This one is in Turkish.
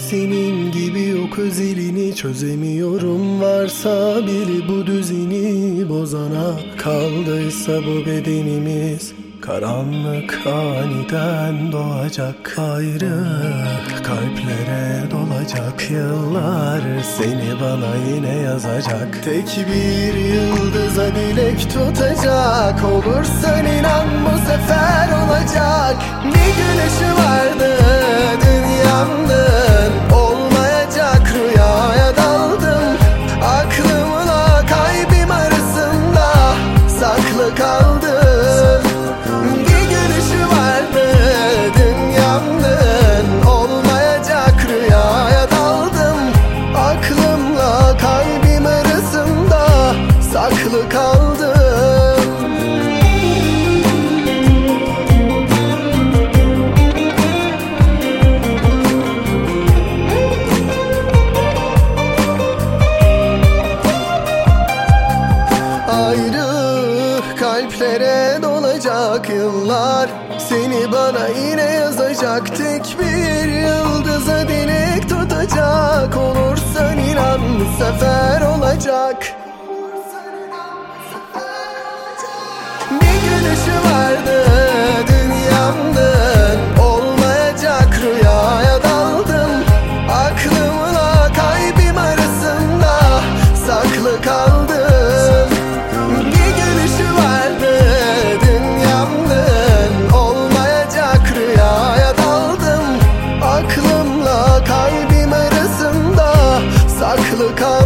Senin gibi yok özelini çözemiyorum. Varsa biri bu düzeni bozana Kaldıysa bu bedenimiz Karanlık aniden doğacak. Ayrı Kalplere dolacak yıllar Seni bana yine yazacak. Tek bir yıldıza dilek tutacak Olursan inan bu sefer olacak. Bir güneşi Deftere dolacak yıllar Seni bana yine yazacak Tek bir yıldıza dilek tutacak Olursan inan bu sefer olacak. Bir gülüşü vardı.